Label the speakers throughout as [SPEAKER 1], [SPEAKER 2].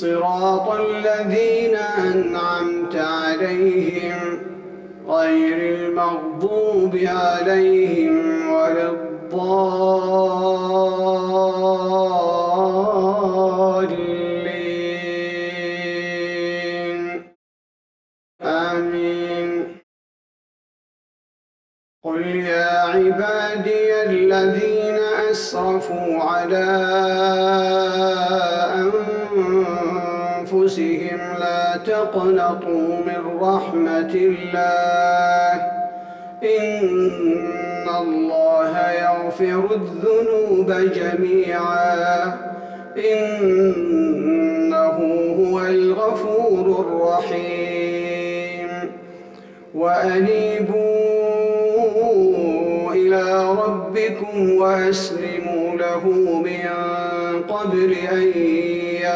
[SPEAKER 1] صراط الذين أنعمت عليهم غير المغضوب عليهم ولا الضالين. آمين. قل يا عبادي الذين أسرفوا على أنفسهم لا تقنطوا من رحمة الله. إن الله يغفر الذنوب جميعا. إنه هو الغفور الرحيم. وأنيبوا إلى ربكم وأسلموا له من قبل أن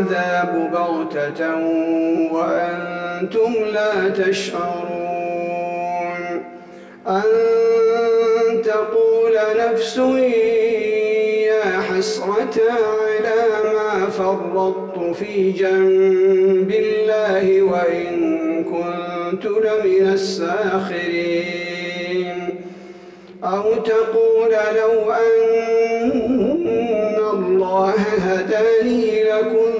[SPEAKER 1] العذاب بغتة وأنتم لا تشعرون أن تقول نفس يا حسرة على ما فرطت في جنب الله وإن كنت لمن الساخرين أو تقول لو أن الله هداني لكنت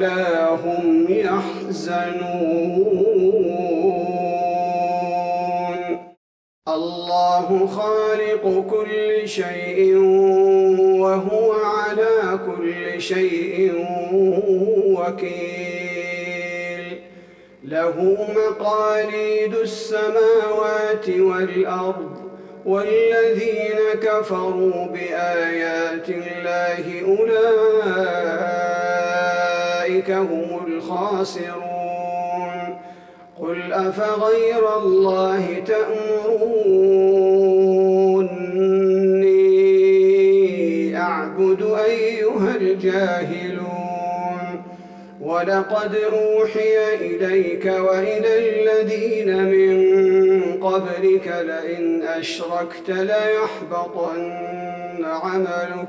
[SPEAKER 1] ولا هم يحزنون. الله خالق كل شيء وهو على كل شيء وكيل. له مقاليد السماوات والأرض والذين كفروا بآيات الله أولئك هم الخاسرون. قل أفغير الله تأمروني أعبد أيها الجاهلون. ولقد أوحي إليك وإلى الذين من قبلك لئن أشركت ليحبطن عملك.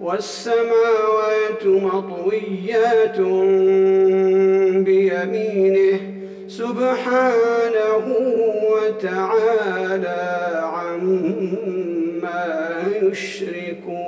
[SPEAKER 1] والسماوات مطويات بيمينه سبحانه وتعالى عما يشركون